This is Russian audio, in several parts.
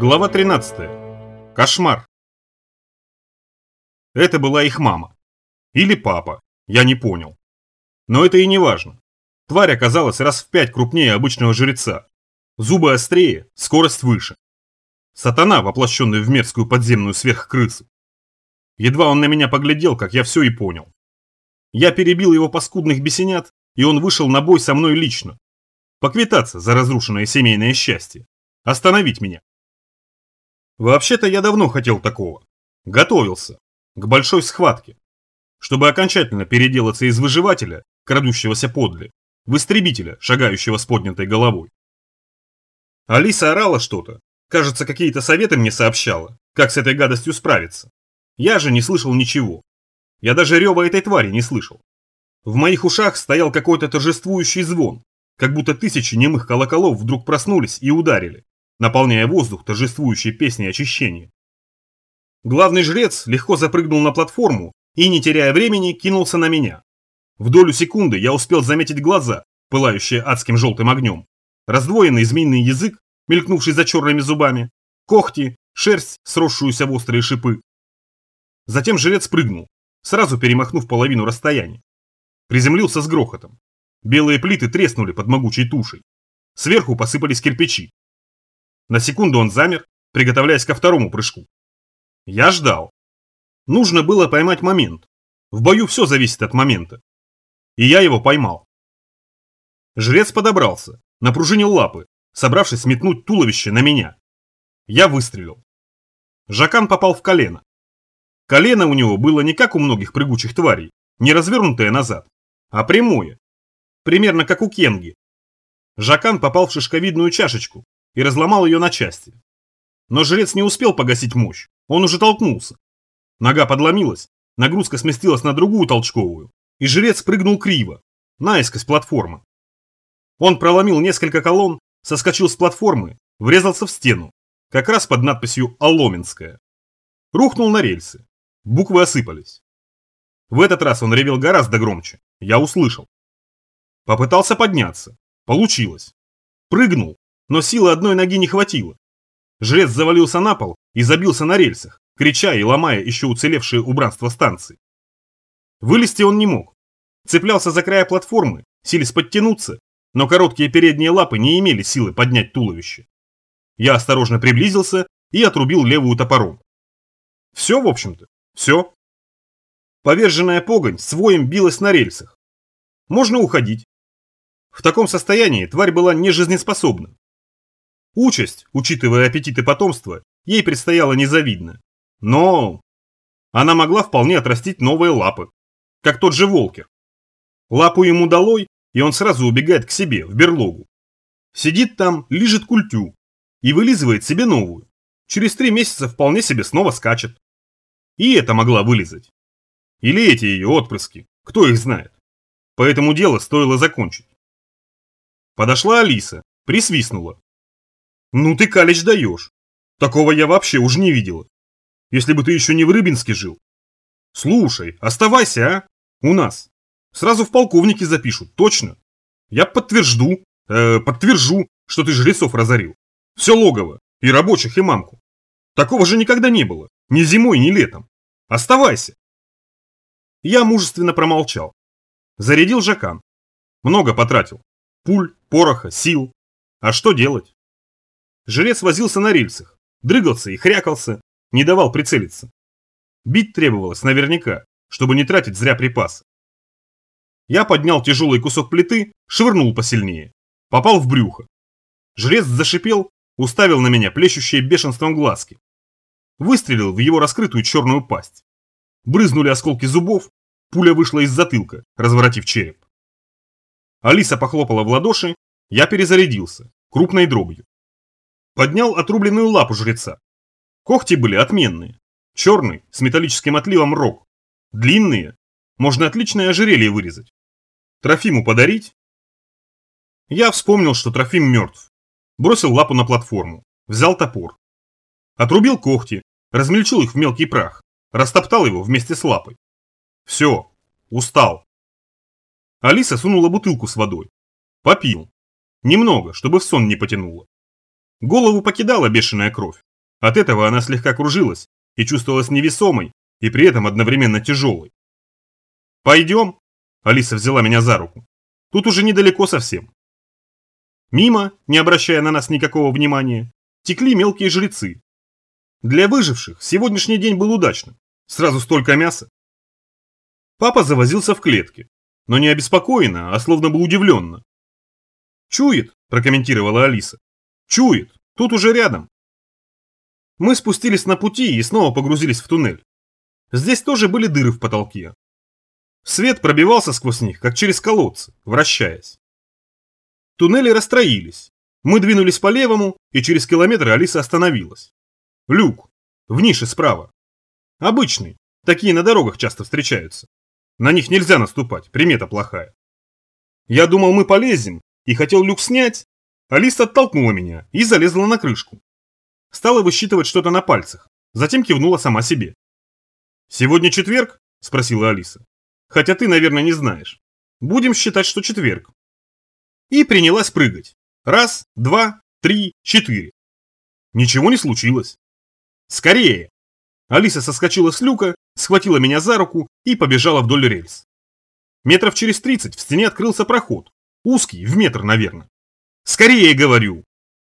Глава 13. Кошмар. Это была их мама. Или папа, я не понял. Но это и не важно. Тварь оказалась раз в пять крупнее обычного жреца. Зубы острее, скорость выше. Сатана, воплощенный в мерзкую подземную сверхкрысу. Едва он на меня поглядел, как я все и понял. Я перебил его паскудных бесенят, и он вышел на бой со мной лично. Поквитаться за разрушенное семейное счастье. Остановить меня. Вообще-то я давно хотел такого. Готовился. К большой схватке. Чтобы окончательно переделаться из выживателя, крадущегося подле, в истребителя, шагающего с поднятой головой. Алиса орала что-то. Кажется, какие-то советы мне сообщала, как с этой гадостью справиться. Я же не слышал ничего. Я даже рева этой твари не слышал. В моих ушах стоял какой-то торжествующий звон, как будто тысячи немых колоколов вдруг проснулись и ударили наполняя воздух торжествующей песней очищения. Главный жрец легко запрыгнул на платформу и, не теряя времени, кинулся на меня. В долю секунды я успел заметить глаза, пылающие адским желтым огнем, раздвоенный змеиный язык, мелькнувший за черными зубами, когти, шерсть, сросшуюся в острые шипы. Затем жрец прыгнул, сразу перемахнув половину расстояния. Приземлился с грохотом. Белые плиты треснули под могучей тушей. Сверху посыпались кирпичи. На секунду он замер, приготовляясь ко второму прыжку. Я ждал. Нужно было поймать момент. В бою все зависит от момента. И я его поймал. Жрец подобрался, напружинил лапы, собравшись метнуть туловище на меня. Я выстрелил. Жакан попал в колено. Колено у него было не как у многих прыгучих тварей, не развернутое назад, а прямое. Примерно как у Кенги. Жакан попал в шишковидную чашечку, и разломал ее на части. Но жрец не успел погасить мощь, он уже толкнулся. Нога подломилась, нагрузка сместилась на другую толчковую, и жрец прыгнул криво, наискось платформы. Он проломил несколько колонн, соскочил с платформы, врезался в стену, как раз под надписью «Аломенская». Рухнул на рельсы. Буквы осыпались. В этот раз он ревел гораздо громче. Я услышал. Попытался подняться. Получилось. Прыгнул, но силы одной ноги не хватило. Жрец завалился на пол и забился на рельсах, крича и ломая еще уцелевшие убранства станции. Вылезти он не мог. Цеплялся за края платформы, сились подтянуться, но короткие передние лапы не имели силы поднять туловище. Я осторожно приблизился и отрубил левую топором. Все, в общем-то, все. Поверженная погонь с воем билась на рельсах. Можно уходить. В таком состоянии тварь была нежизнеспособна. Участь, учитывая аппетиты потомства, ей предстояла незавидна. Но она могла вполне отрастить новые лапы, как тот же Волкер. Лапу ему долой, и он сразу убегает к себе, в берлогу. Сидит там, лижет культю и вылизывает себе новую. Через три месяца вполне себе снова скачет. И это могла вылизать. Или эти ее отпрыски, кто их знает. Поэтому дело стоило закончить. Подошла Алиса, присвистнула, ну ты, Калич, даешь. Такого я вообще уж не видела. Если бы ты еще не в Рыбинске жил. Слушай, оставайся, а? У нас. Сразу в полковнике запишут, точно. Я подтвержду, э, подтвержу, что ты жрецов разорил. Все логово, и рабочих, и мамку. Такого же никогда не было, ни зимой, ни летом. Оставайся. Я мужественно промолчал. Зарядил жакан. Много потратил. Пуль, пороха, сил. А что делать? Жрец возился на рельсах, дрыгался и хрякался, не давал прицелиться. Бить требовалось наверняка, чтобы не тратить зря припасы. Я поднял тяжелый кусок плиты, швырнул посильнее. Попал в брюхо. Жрец зашипел, уставил на меня плещущие бешенством глазки. Выстрелил в его раскрытую черную пасть. Брызнули осколки зубов, пуля вышла из затылка, разворотив череп. Алиса похлопала в ладоши, я перезарядился, крупной дробью. Поднял отрубленную лапу жреца. Когти были отменные. Черный, с металлическим отливом рог. Длинные. Можно отличное ожерелье вырезать. Трофиму подарить? Я вспомнил, что Трофим мертв. Бросил лапу на платформу. Взял топор. Отрубил когти, размельчил их в мелкий прах. Растоптал его вместе с лапой. Все, устал. Алиса сунула бутылку с водой. Попил. Немного, чтобы в сон не потянуло. Голову покидала бешеная кровь, От этого она слегка кружилась и чувствовалась невесомой, и при этом одновременно тяжелой. «Пойдем?» – Алиса взяла меня за руку. «Тут уже недалеко совсем». Мимо, не обращая на нас никакого внимания, текли мелкие жрецы. Для выживших сегодняшний день был удачным. Сразу столько мяса. Папа завозился в клетке, но не обеспокоенно, а словно бы удивленно. «Чует», – прокомментировала Алиса. «Чует, тут уже рядом». Мы спустились на пути и снова погрузились в туннель. Здесь тоже были дыры в потолке. Свет пробивался сквозь них, как через колодцы, вращаясь. Туннели расстроились. Мы двинулись по левому, и через километр Алиса остановилась. Люк. В нише справа. Обычный. Такие на дорогах часто встречаются. На них нельзя наступать, примета плохая. Я думал, мы полезем, и хотел люк снять. Алиса оттолкнула меня и залезла на крышку. Стала высчитывать что-то на пальцах, затем кивнула сама себе. «Сегодня четверг?» – спросила Алиса. «Хотя ты, наверное, не знаешь. Будем считать, что четверг и принялась прыгать. Раз, два, три, четыре. Ничего не случилось. Скорее! Алиса соскочила с люка, схватила меня за руку и побежала вдоль рельс. Метров через тридцать в стене открылся проход. Узкий, в метр, наверное. «Скорее, говорю!»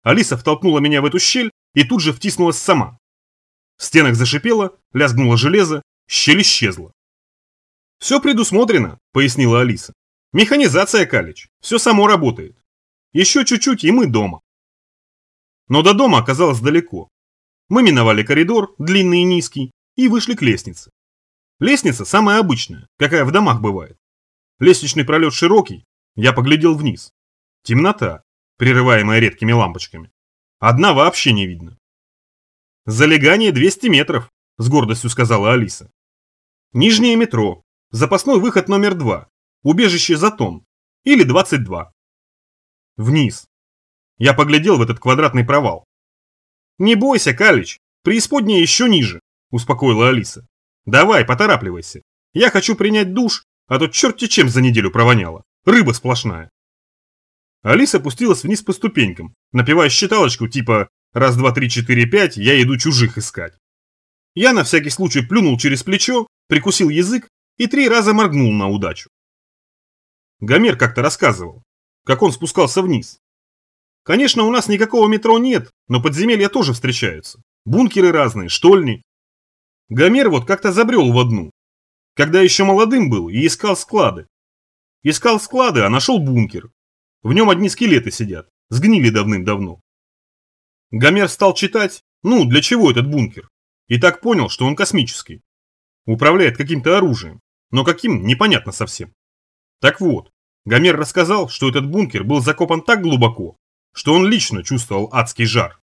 Алиса втолкнула меня в эту щель и тут же втиснулась сама. В стенах зашипело, лязгнуло железо, щель исчезла. «Все предусмотрено», — пояснила Алиса. Механизация, Калич. Все само работает. Еще чуть-чуть, и мы дома. Но до дома оказалось далеко. Мы миновали коридор, длинный и низкий, и вышли к лестнице. Лестница самая обычная, какая в домах бывает. Лестничный пролет широкий, я поглядел вниз. Темнота, прерываемая редкими лампочками. Одна вообще не видно. «Залегание 200 метров», – с гордостью сказала Алиса. «Нижнее метро. Запасной выход номер два. Убежище Затон. Или 22. Вниз. Я поглядел в этот квадратный провал. «Не бойся, Калич, преисподняя еще ниже», – успокоила Алиса. «Давай, поторапливайся. Я хочу принять душ, а то черти чем за неделю провоняло. Рыба сплошная». Алиса опустилась вниз по ступенькам, напевая считалочку типа «раз, два, три, четыре, пять, я иду чужих искать». Я на всякий случай плюнул через плечо, прикусил язык и три раза моргнул на удачу. Гомер как-то рассказывал, как он спускался вниз. Конечно, у нас никакого метро нет, но подземелья тоже встречаются. Бункеры разные, штольни. Гомер вот как-то забрел в одну, когда еще молодым был и искал склады. Искал склады, а нашел бункер. В нем одни скелеты сидят, сгнили давным-давно. Гомер стал читать, ну, для чего этот бункер, и так понял, что он космический. Управляет каким-то оружием, но каким, непонятно совсем. Так вот, Гомер рассказал, что этот бункер был закопан так глубоко, что он лично чувствовал адский жар.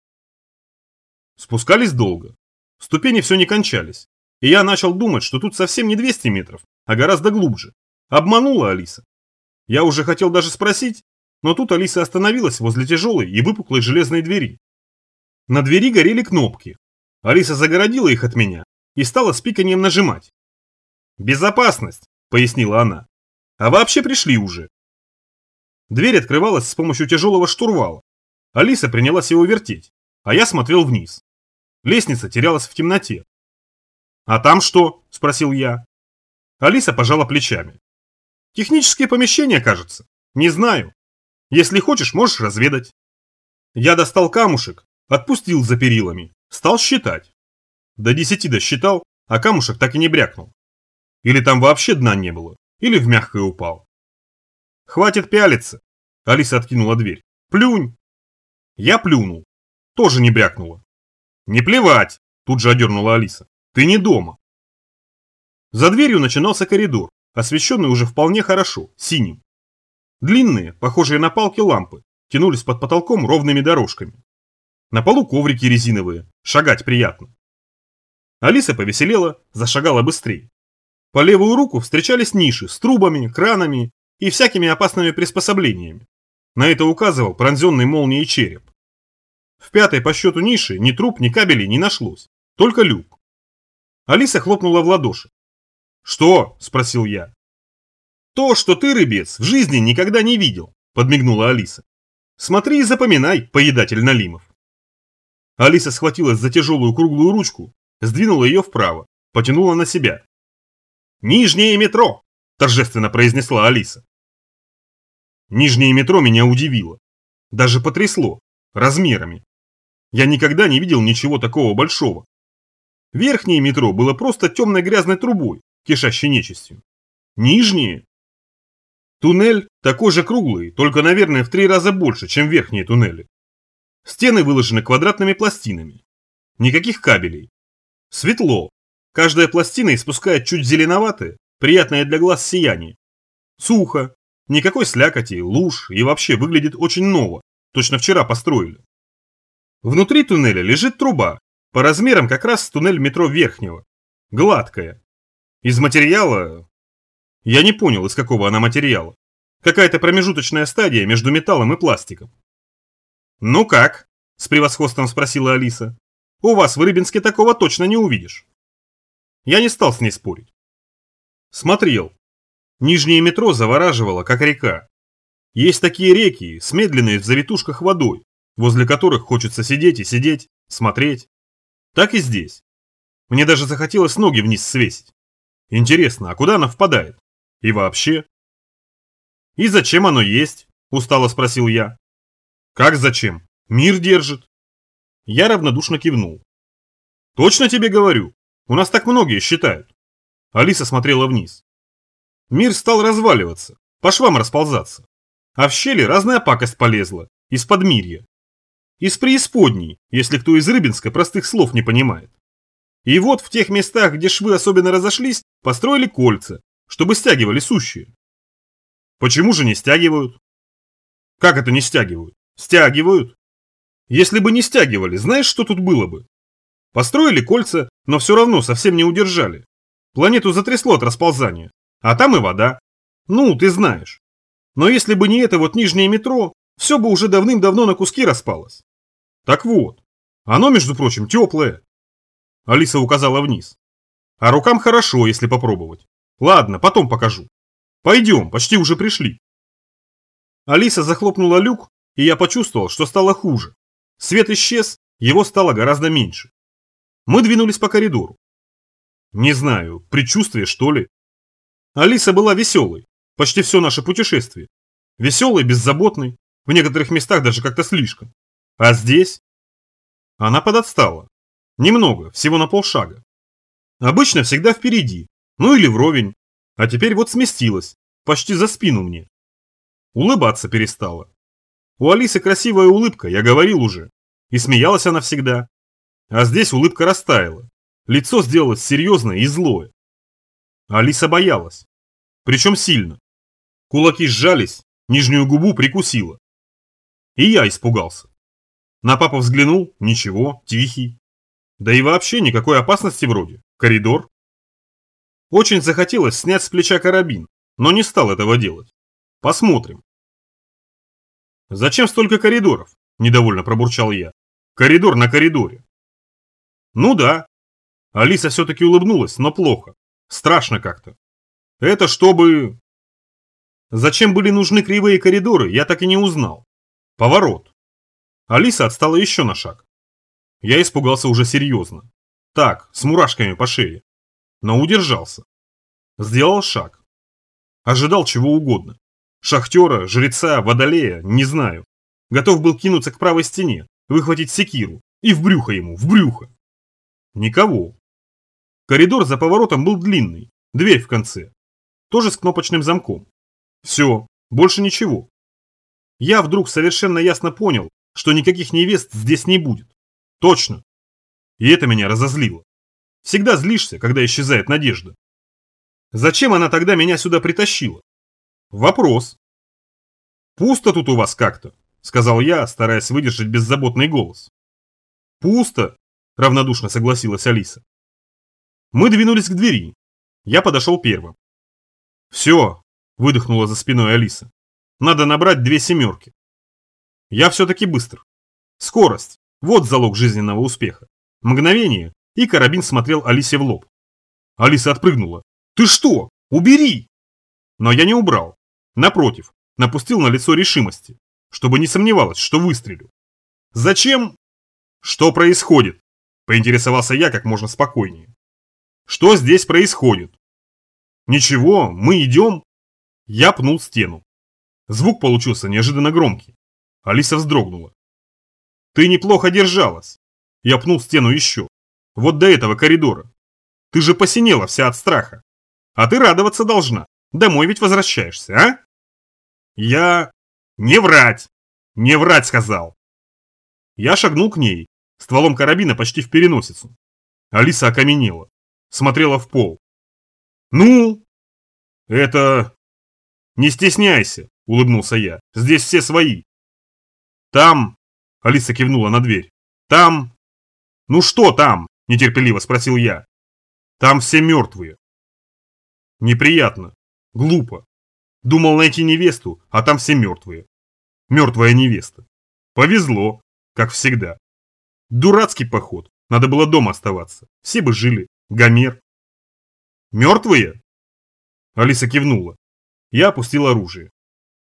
Спускались долго. Ступени все не кончались, и я начал думать, что тут совсем не 200 метров, а гораздо глубже. Обманула Алиса. Я уже хотел даже спросить, но тут Алиса остановилась возле тяжелой и выпуклой железной двери. На двери горели кнопки. Алиса загородила их от меня и стала с пиканием нажимать. «Безопасность», — пояснила она. А вообще пришли уже. Дверь открывалась с помощью тяжелого штурвала. Алиса принялась его вертеть, а я смотрел вниз. Лестница терялась в темноте. «А там что?» – спросил я. Алиса пожала плечами. «Технические помещения, кажется. Не знаю. Если хочешь, можешь разведать». Я достал камушек, отпустил за перилами, стал считать. До десяти досчитал, а камушек так и не брякнул. Или там вообще дна не было. Или в мягкое упал. «Хватит пялиться!» Алиса откинула дверь. «Плюнь!» Я плюнул. Тоже не брякнула. «Не плевать!» Тут же одернула Алиса. «Ты не дома!» За дверью начинался коридор, освещенный уже вполне хорошо, синим. Длинные, похожие на палки лампы, тянулись под потолком ровными дорожками. На полу коврики резиновые, шагать приятно. Алиса повеселела, зашагала быстрее. По левую руку встречались ниши с трубами, кранами и всякими опасными приспособлениями. На это указывал пронзенный молнией череп. В пятой по счету ниши ни труб, ни кабелей не нашлось, только люк. Алиса хлопнула в ладоши. «Что?» – спросил я. «То, что ты, рыбец, в жизни никогда не видел», – подмигнула Алиса. «Смотри и запоминай, поедатель налимов». Алиса схватилась за тяжелую круглую ручку, сдвинула ее вправо, потянула на себя. «Нижнее метро!» – торжественно произнесла Алиса. Нижнее метро меня удивило. Даже потрясло. Размерами. Я никогда не видел ничего такого большого. Верхнее метро было просто темной грязной трубой, кишащей нечистью. Нижнее? Туннель такой же круглый, только, наверное, в три раза больше, чем верхние туннели. Стены выложены квадратными пластинами. Никаких кабелей. Светло. Каждая пластина испускает чуть зеленоватое, приятное для глаз сияние. Сухо. Никакой слякоти, луж и вообще выглядит очень ново. Точно вчера построили. Внутри туннеля лежит труба, по размерам как раз туннель метро Верхнего. Гладкая. Из материала... Я не понял, из какого она материала. Какая-то промежуточная стадия между металлом и пластиком. «Ну как?» – с превосходством спросила Алиса. «У вас в Рыбинске такого точно не увидишь». Я не стал с ней спорить. Смотрел. Нижнее метро завораживало, как река. Есть такие реки, с медленной в завитушках водой, возле которых хочется сидеть и сидеть, смотреть. Так и здесь. Мне даже захотелось ноги вниз свесить. Интересно, а куда она впадает? И вообще? И зачем оно есть? Устало спросил я. Как зачем? Мир держит. Я равнодушно кивнул. Точно тебе говорю. У нас так многие считают. Алиса смотрела вниз. Мир стал разваливаться, по швам расползаться. А в щели разная пакость полезла, из подмирья. Из преисподней, если кто из Рыбинска простых слов не понимает. И вот в тех местах, где швы особенно разошлись, построили кольца, чтобы стягивали сущие. Почему же не стягивают? Как это не стягивают? Стягивают. Если бы не стягивали, знаешь, что тут было бы? Построили кольца, но все равно совсем не удержали. Планету затрясло от расползания. А там и вода. Ну, ты знаешь. Но если бы не это вот нижнее метро, все бы уже давным-давно на куски распалось. Так вот, оно, между прочим, теплое. Алиса указала вниз. А рукам хорошо, если попробовать. Ладно, потом покажу. Пойдем, почти уже пришли. Алиса захлопнула люк, и я почувствовал, что стало хуже. Свет исчез, его стало гораздо меньше. Мы двинулись по коридору. Не знаю, предчувствие что ли. Алиса была веселой, почти все наше путешествие. Веселой, беззаботной, в некоторых местах даже как-то слишком. А здесь? Она подотстала. Немного, всего на полшага. Обычно всегда впереди, ну или вровень. А теперь вот сместилась, почти за спину мне. Улыбаться перестала. У Алисы красивая улыбка, я говорил уже. И смеялась она всегда. А здесь улыбка растаяла. Лицо сделалось серьезное и злое. Алиса боялась. Причем сильно. Кулаки сжались, нижнюю губу прикусила. И я испугался. На папа взглянул, ничего, тихий. Да и вообще никакой опасности вроде. Коридор. Очень захотелось снять с плеча карабин, но не стал этого делать. Посмотрим. Зачем столько коридоров? Недовольно пробурчал я. Коридор на коридоре. Ну да. Алиса все-таки улыбнулась, но плохо. Страшно как-то. Это чтобы... Зачем были нужны кривые коридоры, я так и не узнал. Поворот. Алиса отстала еще на шаг. Я испугался уже серьезно. Так, с мурашками по шее. Но удержался. Сделал шаг. Ожидал чего угодно. Шахтера, жреца, водолея, не знаю. Готов был кинуться к правой стене, выхватить секиру. И в брюхо ему, в брюхо. Никого. Коридор за поворотом был длинный, дверь в конце. Тоже с кнопочным замком. Все, больше ничего. Я вдруг совершенно ясно понял, что никаких невест здесь не будет. Точно. И это меня разозлило. Всегда злишься, когда исчезает надежда. Зачем она тогда меня сюда притащила? Вопрос. Пусто тут у вас как-то, сказал я, стараясь выдержать беззаботный голос. Пусто, равнодушно согласилась Алиса. Мы двинулись к двери. Я подошел первым. Все, выдохнула за спиной Алиса. Надо набрать две семерки. Я все-таки быстр. Скорость. Вот залог жизненного успеха. Мгновение, и карабин смотрел Алисе в лоб. Алиса отпрыгнула. «Ты что? Убери!» Но я не убрал. Напротив, напустил на лицо решимости, чтобы не сомневалась, что выстрелю. «Зачем?» Что происходит? Поинтересовался я как можно спокойнее. Что здесь происходит? Ничего, мы идем. Я пнул стену. Звук получился неожиданно громкий. Алиса вздрогнула. Ты неплохо держалась. Я пнул стену еще. Вот до этого коридора. Ты же посинела вся от страха. А ты радоваться должна. Домой ведь возвращаешься, а? Я... Не врать! Не врать, сказал. Я шагнул к ней, стволом карабина почти в переносицу. Алиса окаменела, смотрела в пол. «Ну?» «Это...» «Не стесняйся», — улыбнулся я. «Здесь все свои». «Там...» — Алиса кивнула на дверь. «Там...» «Ну что там?» – нетерпеливо спросил я. «Там все мертвые». Неприятно. Глупо. Думал найти невесту, а там все мертвые. Мертвая невеста. Повезло, как всегда. Дурацкий поход. Надо было дома оставаться. Все бы жили. Гомер. Мертвые? Алиса кивнула. Я опустил оружие.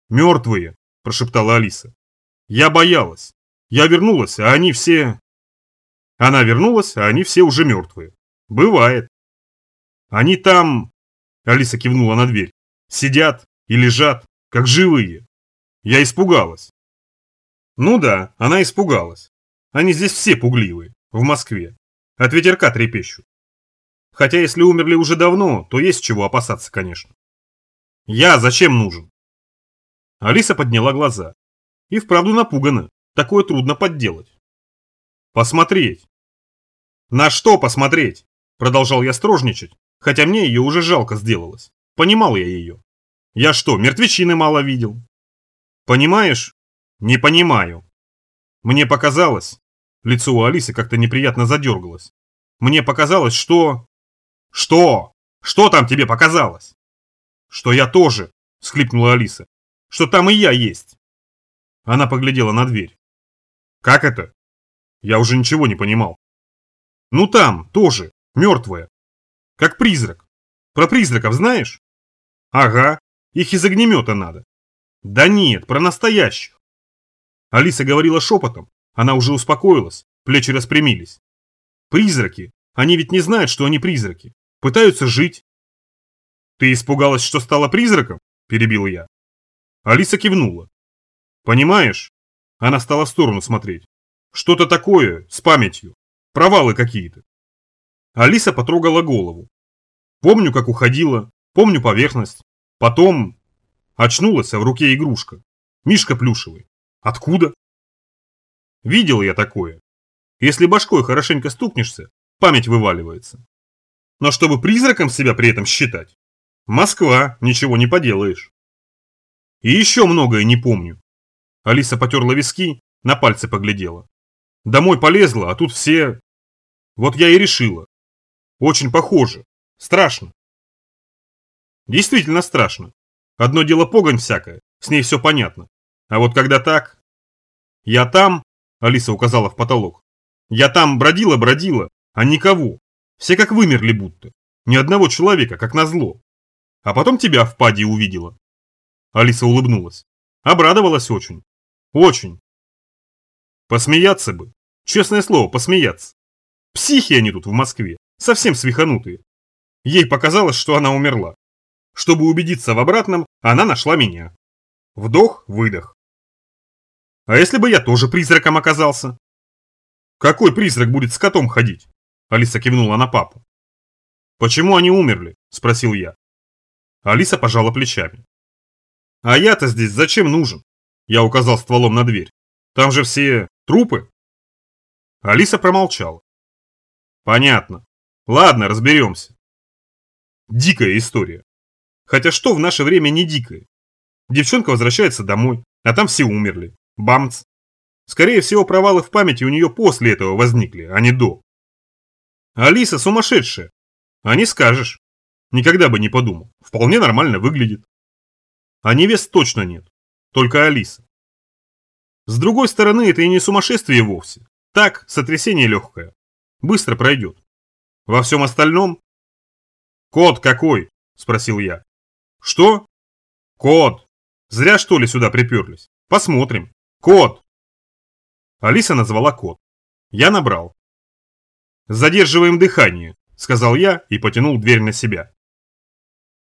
Мертвые, прошептала Алиса. Я боялась. Я вернулась, а они все... Она вернулась, а они все уже мертвые. Бывает. Они там... Алиса кивнула на дверь. Сидят и лежат, как живые. Я испугалась. Ну да, она испугалась. Они здесь все пугливые, в Москве. От ветерка трепещут. Хотя если умерли уже давно, то есть чего опасаться, конечно. Я зачем нужен? Алиса подняла глаза. И вправду напугана. Такое трудно подделать. Посмотреть. На что посмотреть? Продолжал я строжничать, хотя мне ее уже жалко сделалось. Понимал я ее. Я что, мертвечины мало видел? Понимаешь? Не понимаю. Мне показалось. Лицо у Алисы как-то неприятно задергалось. Мне показалось, что... Что? Что там тебе показалось? Что я тоже, схлипнула Алиса. Что там и я есть. Она поглядела на дверь. Как это? Я уже ничего не понимал. Ну там, тоже, мертвая. Как призрак. Про призраков знаешь? Ага, их из огнемета надо. Да нет, про настоящих. Алиса говорила шепотом, она уже успокоилась, плечи распрямились. Призраки, они ведь не знают, что они призраки. Пытаются жить. Ты испугалась, что стала призраком? Перебил я. Алиса кивнула. Понимаешь? Она стала в сторону смотреть. Что-то такое, с памятью. Провалы какие-то. Алиса потрогала голову. Помню, как уходила, помню поверхность. Потом очнулась, а в руке игрушка. Мишка плюшевый. Откуда? Видел я такое. Если башкой хорошенько стукнешься, память вываливается. Но чтобы призраком себя при этом считать, Москва, ничего не поделаешь. И еще многое не помню. Алиса потерла виски, на пальцы поглядела. Домой полезла, а тут все... Вот я и решила. Очень похоже. Страшно. Действительно страшно. Одно дело погонь всякая, с ней все понятно. А вот когда так... Я там, Алиса указала в потолок. Я там бродила-бродила, а никого. Все как вымерли будто. Ни одного человека, как назло. А потом тебя в паде увидела. Алиса улыбнулась. Обрадовалась очень. Очень. Посмеяться бы. Честное слово, посмеяться. Психи они тут в Москве. Совсем свиханутые. Ей показалось, что она умерла. Чтобы убедиться в обратном, она нашла меня. Вдох-выдох. А если бы я тоже призраком оказался? Какой призрак будет с котом ходить? Алиса кивнула на папу. Почему они умерли? Спросил я. Алиса пожала плечами. А я-то здесь зачем нужен? Я указал стволом на дверь. Там же все трупы. Алиса промолчала. Понятно. Ладно, разберемся. Дикая история. Хотя что в наше время не дикое? Девчонка возвращается домой, а там все умерли. Бамц. Скорее всего, провалы в памяти у нее после этого возникли, а не до. Алиса сумасшедшая. А не скажешь. Никогда бы не подумал. Вполне нормально выглядит. А невест точно нет. Только Алиса. С другой стороны, это и не сумасшествие вовсе. Так, сотрясение легкое. Быстро пройдет. Во всем остальном... Код какой? Спросил я. Что? Код. Зря что ли сюда приперлись? Посмотрим. Код. Алиса назвала код. Я набрал. «Задерживаем дыхание», – сказал я и потянул дверь на себя.